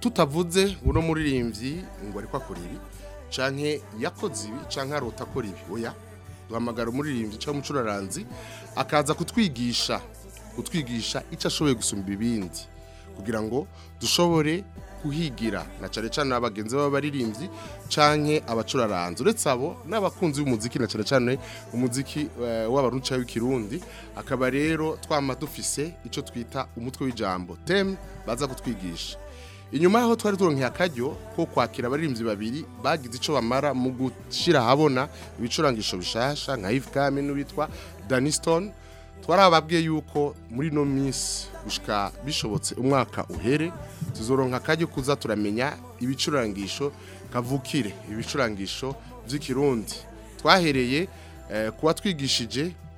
tutavuze buno muririmbyi ngo ariko akora ibi canke yakoze ibi canke arota akora ibi oya duhamagara umuririmbyi cyangwa umucuraranzi akaza kutwigisha kutwigisha icyo ashoboye gusumba ibindi kugira ngo dushobore kuhigira na cyane cyane abagenzi b'abaririmbyi canke abacuraranzi uretse abo n'abakunzi b'umuziki na cyane cyane umuziki eh, w'abaruca w'ikirundi akaba rero twama dufise icyo twita umutwe w'ijambo teme baza kutwigisha inyuma y'aho twari turonkeye akaryo ko kwakira abaririmbyi babiri bagize icyo bamara mu gushyira ahabona ibicurangisho bishasha nka Yves Kame n'uwitwa Danny twarababwiye yuko muri no minsi gushika bishobotse umwaka uhere tuzoronka akaryo kuza turamenya ibicurangisho kavukire ibicurangisho by'ikirundi twahereye eh, kuba twigishije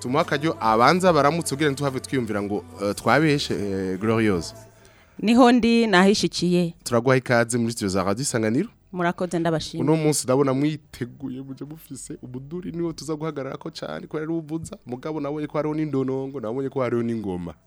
tumuha akaryo abanza baramutse ubwira ntituhave twiyumvira ngo eh, twabeshe gloriose niho ndi nahishikiye turaguha ikaze muri studio za radio isanganiro murakoze ndabashimye uno munsi ndabona mwiteguye muje mufise ubuduri niwo tuza guhagarara ko cyane ko ari ubuvuza mugabo nabonye ko hariho n'indonongo nabonye ko hariho n'ingoma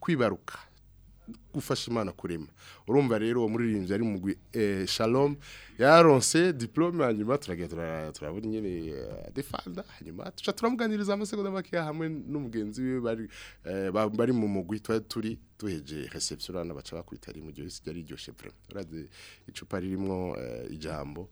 kwibaruka gufasha imana kurema urumva rero uwo muririmbyi ari mugwi eh, Shalom yaronse diplome hanyuma turagira turabona nyene eh, defanda hanyuma tuca turamuganiriza amasegonda make hamwe n'umugenzi we bari eh, bari mu mugwi twa turi tuheje reception baca bakwita ari mu gihe sigari iryo chevre uraze icupa ririmo eh, ijambo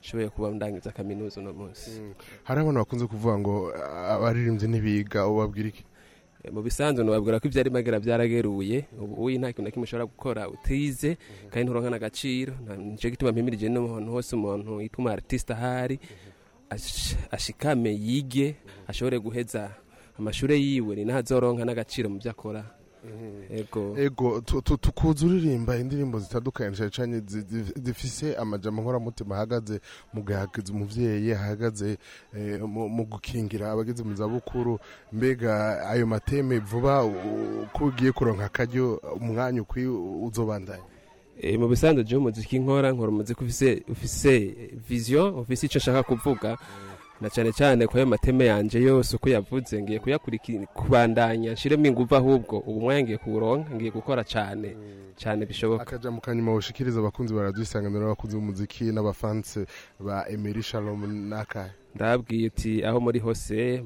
nshoboye kuba ndangiza kaminuza uno munsi mm. hari abana bakunze kuvuga ngo ah, abaririmbyi ntibiga ubabwira iki mu bisanzwe nubabwira ko ibyo arimo agira byarageruye ubu nta kintu na kimwe ushobora gukora utize mhm. kandi nturonka n'agaciro nje gituma mpimirije n'umuntu hose umuntu ituma artiste ahari mhm. ashikame yige mhm. ashobore guheza amashuri yiwe ni n'ahazoronka n'agaciro mu byo akora Mm-hmm. ego tukunze uririmba indirimbo zitandukanye nshyashya zifise amajyamo nkoramutima ahagaze eh, mu gahakiza umubyeyi ahagaze mu gukingira abageze mu zabukuru mbega ayo mateme vuba ko ugiye kuronka akaryo umwanya ukwiye uzobandanya eh, mu bisanzwe by'umuziki nkora nkora umuziki ufise viziyo ufise icyo ashaka kuvuga na cyane cyane kuba ayo mateme yanjye yose uko yavuze ngiye kuyakurikira kubandanya nshiremo ingufu ahubwo ubu mwanya ngiye kuwuronka ngiye gukora cyane mm. cyane bishoboka akajya mu kanyuma bushikiriza abakunzi baradusangana n'abakunzi b'umuziki n'abafanse ba emeli shalomu n'akahe ndababwiye uti aho muri hose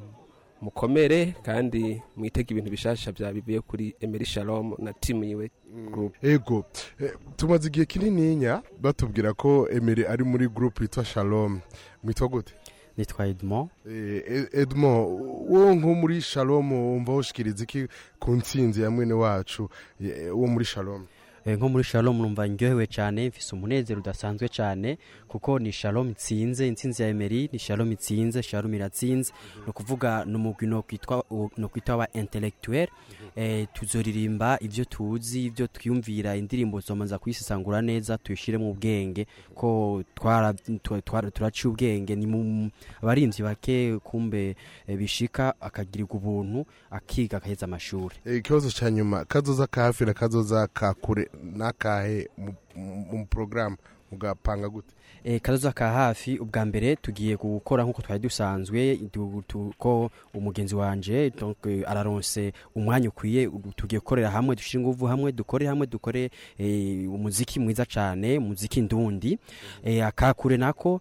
mukomere kandi mwitege ibintu bishasha bya byabivuye kuri emeli shalomu na timu yiwe mm. gurupe ego eh, tumaze igihe kinininya batubwira ko emeli ari muri gurupe yitwa shalomu mwitwa gute nitwa Edmond eh, e-, Edmond wo nko muri Shalom wumva ushikiriza iki ku ntsinzi ya mwene wacu eh, wo muri Shalom eh, nko muri Shalom numva ndyohewe cyane mfise umunezero udasanzwe cyane kuko ni Shalom itsinze intsinzi ya Emery ni Shalom itsinze Shalom iratsinze mhm. no kuvuga no mugwino kwitwa no wa intellectuel Eh, tuzoririmba ibyo tuzi ibyo twiyumvira indirimbo tumaze kuyisesangura neza mu ubwenge ko turaciye ubwenge ni mu barinzi bake kumbe eh, bishika akagirirwa ubuntu akiga akaheza amashuri eh, ikibazo cya nyuma kazoza ka hafi na kazoza ka kure n'akahe mu porogaramu mugapanga gute Eh, kazoza ka hafi ubwa mbere tugiye gukora nk'uko twari dusanzwe ko umugenzi wanjye euh, araronse umwanya ukwiye tugiye gukorera hamwe dushyira ingufu hamwe dukore hamwe eh, dukore umuziki mwiza cyane umuziki ndundi eh, akakure nako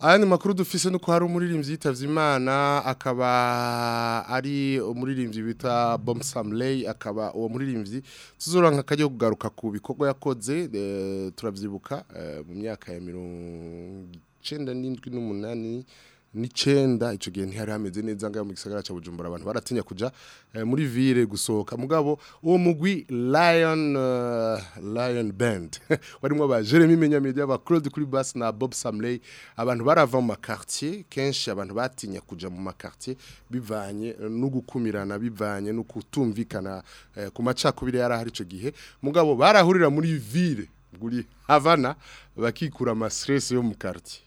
ayandi makuru dufise uko hari umuririmbyi yitabye imana akaba ari umuririmbyi bita Bom Samley akaba uwo muririmbyi tuzoranka kajye kugaruka ku bikorwa yakoze eh, turavyibuka eh, mu myaka ya nindwi numunani n'icenda ico gihe ntihari hameze neza ngaho mu gisagara ca Bujumbura abantu baratinya kuja eh, muri vire gusohoka mugabo uwo mugwi Lion uh, Lion Band barimo ba Jeremy Menyamedi aba Claude kuri bass na Bob Samley abantu barava mu makartier kenshi abantu batinya kuja mu makartier bivanye no gukumirana bivanye no kutumvikana eh, ku macakubire hari ico gihe mugabo barahurira muri vire guri Havana bakikura ama stress yo mu quartier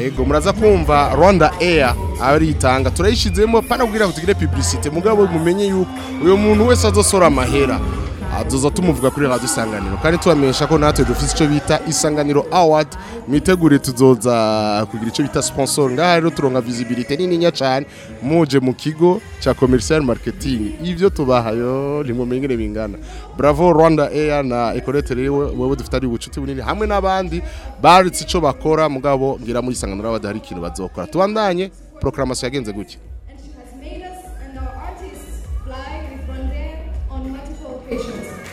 ego muraza kumva Rwanda Air aritanga turayishizemo panagwira kutugire publicité mugabo mumenye yuko uyu muntu wese azosora amahera tuza tumuvuga kuri radio isanganiro kandi tubamenyesha ko natwe dufite icyo bita isanganiro award mwitegure tuzoza kugira icyo bita sponsor ngaha rero turonka vizibilite nininya cyane muje mu kigo cya commercial marketing ibyo tubahayo ntimumengere bingana bravo rwanda eya na ekorete rero wowe dufite ari ubucuti bunini hamwe n'abandi baretse icyo bakora mugabo ngira muri isanganiro awadi hari ikintu bazokora tubandanye porokaramasiyo yagenze gutya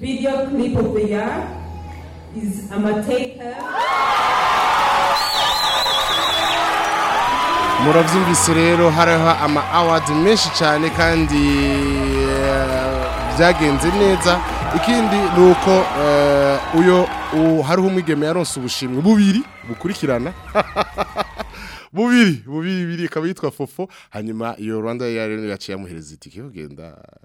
video clip of the year is Amateka. murabyumvise rero hariho ama awadi menshi cyane kandi eh, byagenze neza ikindi ni uko eh, uyo hariho umwigeme yaronse ubushimwe bubiri bukurikirana bubiri bubiri biri ikaba yitwa fofo hanyuma iyo rwanda yari yaciye yamuhereza itike yo genda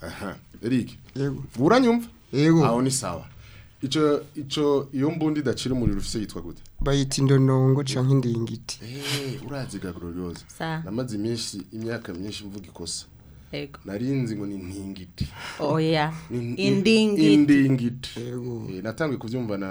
aha uranyumva yego aho ni sawa ico ico iyo mbundi dacira umuriro ufise yitwa gute bayita indonongo canke indingiti eh, urazi gagururyoze namaze iminsi imyaka myinshi mvuga ikosa Ego. Narinzi ngo ni ntingiti. Oya. Indingiti. Indingiti. Eh, natangwe kuvyumva na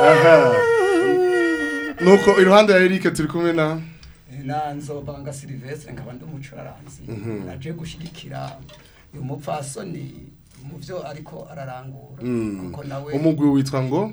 Aha nuko iruhande ya Eric turi kumwe na nanzo banga Silvestre nkaba ndi umucuraranzi mhm. naje gushigikira uyu mupfasoni mu byo ariko ararangura mm. umugwi witwa ngo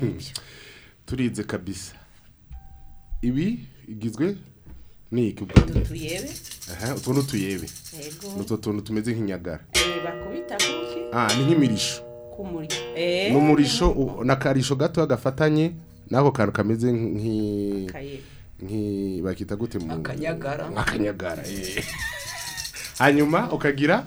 hmm. turize kabisa ibi igizwe ni utuyebe utwo ni utuyebe ni utwo tuntu tumeze nk'inyagara ni nk'imirisho ni umurisho n'akarisho gato gafatanye n'ako kantu kameze nk'i bakita gute mu akanyagara akanyagara hanyuma ukagira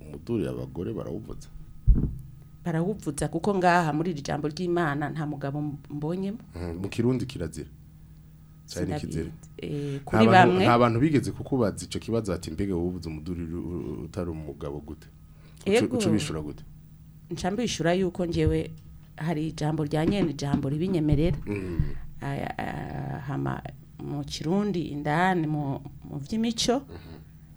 umuduri abagore barawuvuza barawuvuza kuko ngaha muri iri jambo ry'imana nta mugabo mbonyemo mhm. mu kirundi kirazira abantu eh, bigeze kukubaza icyo kibazo ati mbega wubuze umuduri utari umugabo gute ucubishura gute nshambishura yuko ngewe hari ijambo rya nyene ijambo ribinyemerera mm. ah, ah, hama mu kirundi indani mu vy'imico mm -hmm.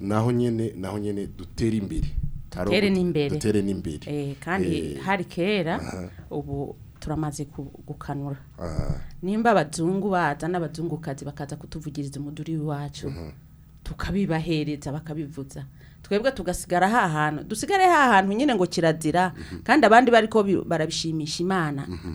naho nyene naho nyene dutere imbere dutere n'imbere dutere eh, n'imbere kandi eh. hari kera ubu turamaze gukanura nimba abazungu baza n'abazungukazi bakaza kutuvugiriza umuduri w'iwacu tukabibahereza bakabivuza twebwe tugasigara ha hantu dusigare ha hantu nyine ngo kirazira mhm. kandi abandi bari ko barabishimisha imana mhm.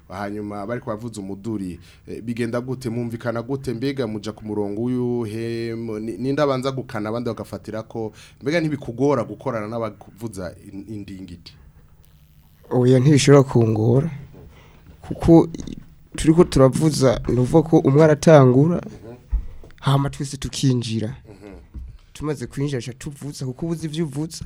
hanyuma bari kubavuza umuduri eh, bigenda gute mumvikana gute mbega muja ku murongo w'uhe n'indabanza gukana abandi bagafatira ko mbega ntibikugora gukorana n'abavuza indingiti oya ntibishobora kungora kuko turi ko turavuza ni ko umwe aratangura hama twese tukinjira tumaze kwinjira aca tuvuza kuko ubuze ibyo uvutsa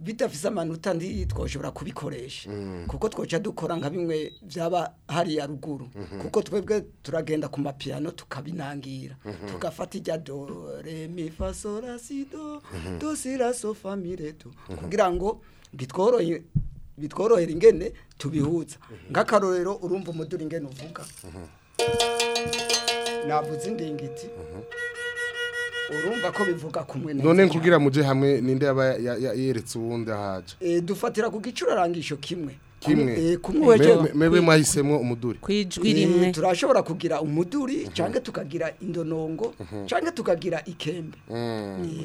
bidafite amanota ndi twoshobora kubikoresha mhm. kuko twoca dukora nka bimwe byaba ya ruguru kuko twebwe turagenda ku mapiyano tukabinangira tugafata ijya do re mi fa so la si do do si la so fa mi re do kugira ngo bitworoye bitworohera ingene tubihuza nk'akarorero urumva umuduri ingene uvuga mhm. navuze indingiti mhm. urumva ko bivuga kumwe neza none nkubwira muje hamwe ninde yaba yeretse uwundi ahaje eh, dufatira ku gicurarangisho kimwe kimwe eh, mebe mwahisemo umuduri kwijwi eh, rimwe turashobora kugira umuduri mhm. cyangwa tukagira indonongo mhm. cyangwa tukagira ikembe mm.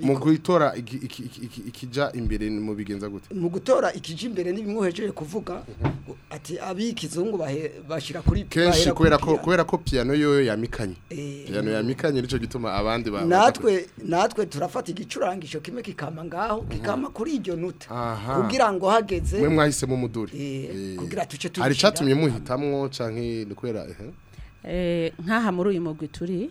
mu gutora ikija imbere mu bigenza gute mu gutora ikijya imbere n'ibimwohejeje kuvuga mhm. ati abikizungu bashyira kuri kenshi kubera ko piyano yoyo yamikanye eh. piyano yamikanye nicyo gituma abandi natwe natwe turafata igicurangisho kimwe kikama ngaho kikama kuri iryo nuta kugira ngo hageze mwe mwahisemo mu muduri eh, eh, kugira tuce tushira hari cyatumye muhitamwo canke nikwera eh nkaha muri uyu mugwi turi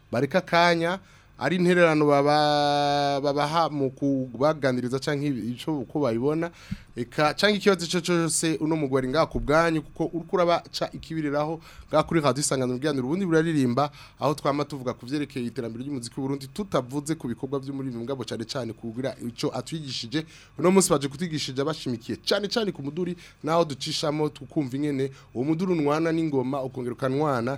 bareka kanya. ari intererano babaha mu kubaganiriza cyangwa icyo uko bayibona eka cyangwa ikibazo cyo cyose uno mugore ngakubwanyu kuko urukura kurabaca ikibiriraho ngakuri radio isangano ryanyu ubundi buraririmba aho twama tuvuga kuvyerekeye iterambere ry'umuziki w'Uburundi tutavuze ku bikorwa byo muri mwe cyane cyane kugira ico atwigishije uno munsi baje kutigishije abashimikiye cyane cyane ku muduri naho ducishamo tukumva ingene uwo muduri unwana n'ingoma ukongeruka nwana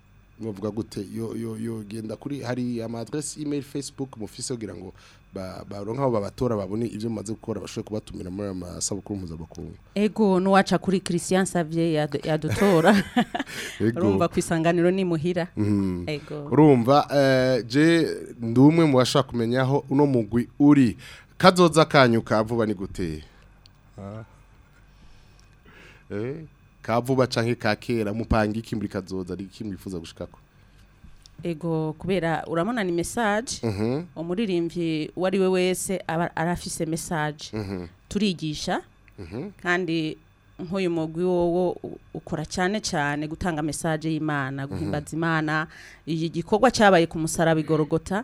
bavuga gute yogenda kuri hari email facebook fesibuke mufise kugira ngo baronke aho babatora babone ibyo bamaze gukora bashobore kubatumira muri ayo masabukuru bakungu ego n'uwaca kuri christian savye yadutora urumva ku ni muhira mm-hmm. urumva eh, je ndi umwe mu bashaka kumenya aho uno mugwi uri kazoza kanyu ka vuba ni guteye ah. eh, ka vuba canke ka kera mupanga iki muri kazoza ari iki gushikako ego kubera urabona ni message umuririmbyi mhm. uwo we wese arafise message mhm. turigisha mhm. kandi nk'uyu mugwi wowo ukora cyane cyane gutanga mesaje y'imana mhm. guhimbaza imana iyi gikorwa cyabaye ku musaraba igorogota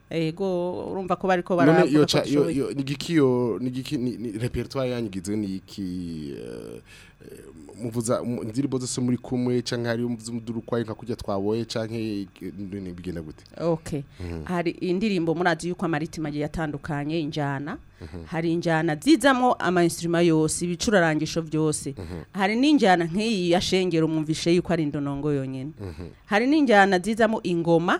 ego eh, urumva ko bariko barako nigiki yo nigiki repertoire yanyigize niki eh, muvuza indirimbo zose muri kumwe canke hari umuduru kwaye nka kujya twaboye canke bigenda gute okay mhm. hari indirimbo murazi yuko amaritima yatandukanye injana mhm. hari injana zizamo ama instrument yose ibicurarangisho byose mhm. hari n'injana nk'iyi yashengera umumvishe yuko ari indonongo yonyene hari n'injana zizamo ingoma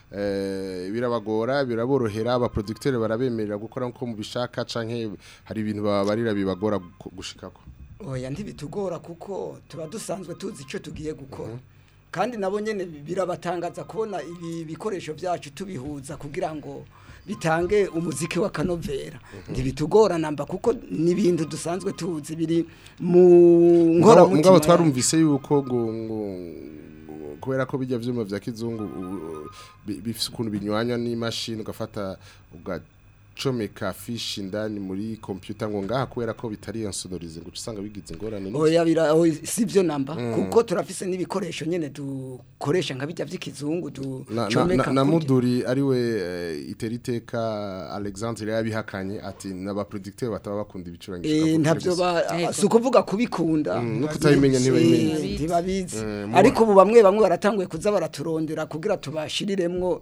eh, birabagora biraborohera abaproducteur barabemerera gukora nko mubishaka canke hari ibintu babarira bibagora gushikako oya ntibitugora kuko tuba dusanzwe tuzi icyo tugiye gukora mhm. kandi nabo nyine birabatangaza kubona ibi bikoresho byacu tubihuza kugira ngo bitange umuziki wa kanovera mhm. ntibitugorana namba kuko n'ibintu dusanzwe tuzi biri mu ngororamutima twarumvise yuko ngo kubera ko bijya byuma bya kizungu bifite ukuntu binyuranya n'imashini ugafata gucomeka fishi indani muri computer ngo ngaha kubera ko bitari iyo nsodorizi ngo usanga bigize ingorane oh, si byo namba mm. kuko turafise n'ibikoresho nyine dukoresha nka bijya by'ikizungu ducomeka na muduri ariwe eh, iteriteka alexandre yabihakanye ati n'abapurodikiteri bataba bakunda ibicurangisho eh, ntabyo eh, si ukuvuga kubikunda mm, no kutabimenya ntibabizi ariko ubu bamwe bamwe baratanguye kuza baraturondera kugira tubashiriremwo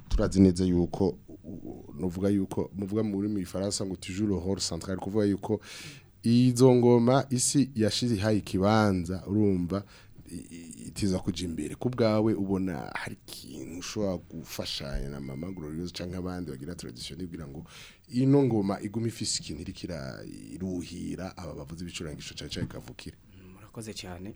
turazi neza yuko nuvuga yuko muvuga muri mu Faransa ngo toujours le hors kuvuga yuko izo ngoma isi yashihaye ikibanza urumva itiza kujya imbere ku bwawe ubona hari ikintu ushobora gufashanya na mama gororiyozi cyangwa abandi bagira tradisiyo nibwira ngo ino ngoma iguma ifise ikintu iri kiraruhira aba bavuze ibicurangisho cyane cyane kavukire murakoze cyane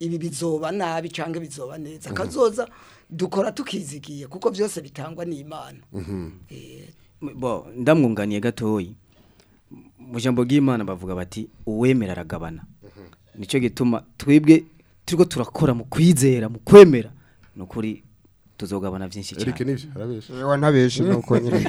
ibi bizoba nabi cyangwa bizoba neza mm-hmm. kazoza dukora tukizigiye kuko byose bitangwa n'imana mm-hmm. eh, ndamwunganiye gatoya mu jambo ry'imana bavuga bati uwemera aragabana nicyo gituma twibwe turiho turakora mu kwizera mu kwemera nukuri tuzogabana byinshi cyane erike nibyo arabesha yewe ntabeshe nuko nyine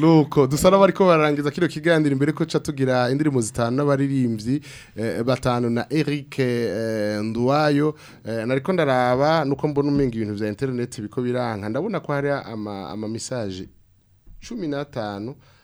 nuko dusa n'abari ko bararangiza kino kiganiro imbere ko ca tugira indirimbo zitanu n'abaririmbyi eh, batanu na Eric eh, Nduwayo eh, nariko ndaraba nuko mbona umenga ibintu vya internet biko biranga ndabona ko hari amamisaje cumi n’atanu.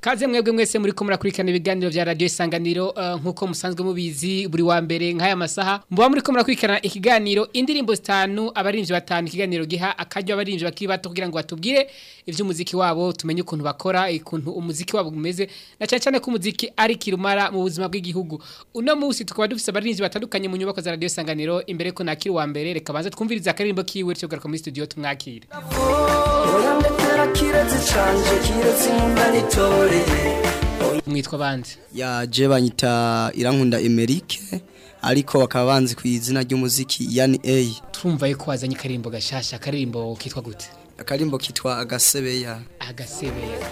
Kaze mwebwe mwese muri ko murakurikirana ibiganiro bya radio isanganiro eh, nkuko musanzwe mubizi buri wa mbere nk'aya masaha muba muri ko murakurikirana ikiganiro indirimbo zitanu abarinzi batanu ikiganiro giha akajyo abarinzi bakiri bato kugira ngo batubwire ivyo umuziki wabo tumenye ukuntu bakora ikuntu umuziki wabo umeze na cyane cyane ko umuziki ari kirumara mu buzima bw'igihugu uno munsi tukaba dufite abarinzi batandukanye mu nyubako za radio isanganiro imbere ko nakiri wa mbere reka banze twumvirize akaririmbo kiwe cyo garuka muri studio tumwakire kiratse canje kiratse inkunda nitoreye mwitwa bandi ya je banyita irankunda Emerike ariko bakaba banzi ku izina ry'umuziki yani A turumva yuko wazanye karimbo gashasha karimbo kitwa gute akarimbo kitwa agasebeya agasebeya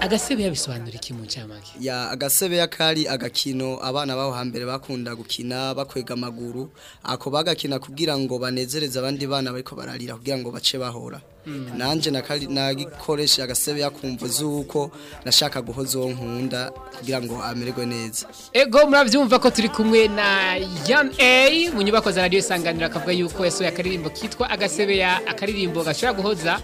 agasebeya bisobanura iki mu cyamake ya agasebeya kari agakino abana baho hambere bakunda gukina bakwega amaguru ako bagakina kugira ngo banezereze abandi bana bariko bararira kugira ngo bace bahora Mm. nanjye nagikoresha agasebe yakumva z'uko nashaka guhoza uwo nkunda kugira ngo amererwe neza ego murabyumva ko turi kumwe na yan a mu nyubako za radiyo isanganiro akavuga yuko yasohoye akaririmbo kitwa agasebe ya akaririmbo gashobora guhoza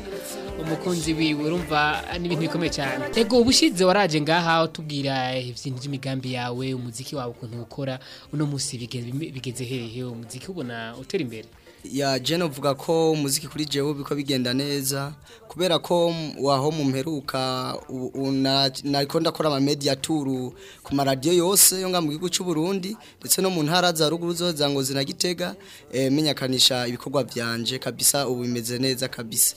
umukunzi wiwe urumva n'ibintu bikomeye cyane ego ubushize waraje ngaha utubwira ibintu by'imigambi yawe umuziki wawe ukuntu ukora uno munsi bigeze hehe umuziki ubona utera imbere ya jene uvuga ko muziki kuri jewe biko bigenda neza kubera ko waho mu mperuka nariko ndakora amamedia tour ku maradiyo yose yo mu gihugu cy'u Burundi ndetse no mu ntara za ruguru zo za Ngozi na e, eh, menyakanisha ibikorwa byanje kabisa ubu bimeze neza kabisa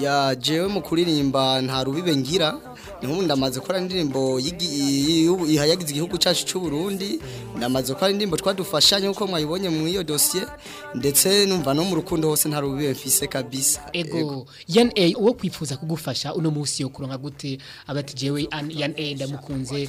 ya jewe mu kuririmba nta rubibe ngira nk'ubu ndamaze gukora indirimbo yihayagiza igihugu cyacu cy'u Burundi ndamaze gukora indirimbo twadufashanya nk'uko mwayibonye mu iyo dosiye ndetse numva no mu rukundo hose nta rubibe mfise kabisa ego yan a uwo kwifuza kugufasha uno munsi yo kuronka gute abati jewe yan a ndamukunze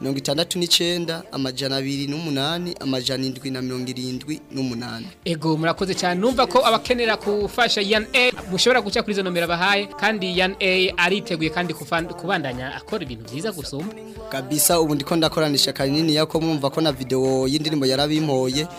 mirongo itandatu n'icyenda amajana abiri n'umunani amajana indwi na mirongo irindwi n'umunani ego murakoze cyane numva ko abakenera gufasha yan a mushobora guca kuri izo nomero bahaye kandi yan a ariteguye kandi kubandanya akora ibintu byiza gusoma kabisa ubu ko ndakoranisha kanini yako mwumva ko na video y'indirimbo yarabimpoye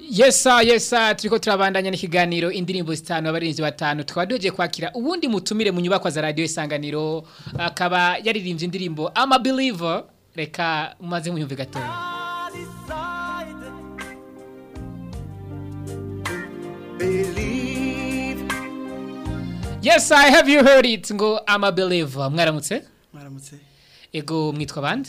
yesa yesa turiko turabandanya n'ikiganiro indirimbo zitanu abarinzi batanu tukaba kwakira ubundi mutumire mu nyubako za radio isanganiro akaba yaririmbye indirimbo ama believer reka umaze munyumve gatoya Yes, I have you heard it ngo I'm a believer. Mwaramutse? Mwaramutse. Ego mwitwa bande?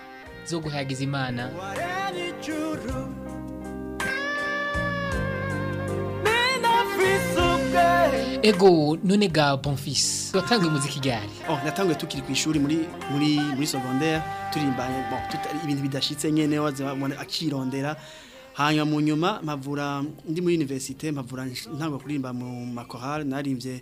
zo guhagiza imana ego none ga bonfisi watanguye muziki igare oh natanguye tukiri ku ishuri muri muri muri secondaire turimbanye bon ibintu bidashitse nyene waza akirondera hanyuma mu nyuma mpavura ndi muri université mpavura ntabwo kurimba mu makorale narimbye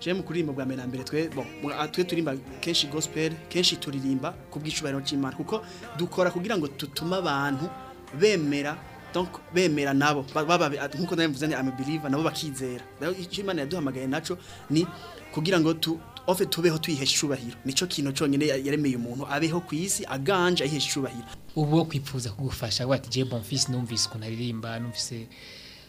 je mu kuririmba bwa mbere mbere twe bon ah, twe turimba kenshi gospel kenshi turirimba ku cy'Imana kuko dukora kugira ngo tutume abantu bemera bemera nabo nk'uko mvuze ni amibiriva nabo bakizera icyo imana yaduhamagaye naco ni kugira ngo ofe tubeho twihesha icubahiro nicyo kintu cyonyine yaremeye umuntu abeho ku isi aganje ahihesha icubahiro ubu wo kwipfuza kugufasha wati je bonfils numvise ukuntu aririmba numvise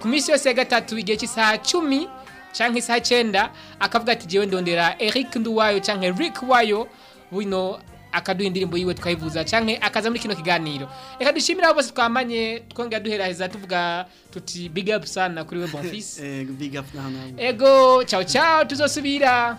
ku minsi yose ya gatatu igihe cy'isaha cumi cyangwa isaha cyenda akavuga ati jyewe ndondera eric nduwayo cyangwa eric wayo buno akaduha indirimbo yiwe tukayivuza canke akaza muri kino kiganiro reka dushimira abo bose twamanye twongera duheraheza tuvuga tuti big up sana kuri we bonfils eh, ego ciao ciao tuzosubira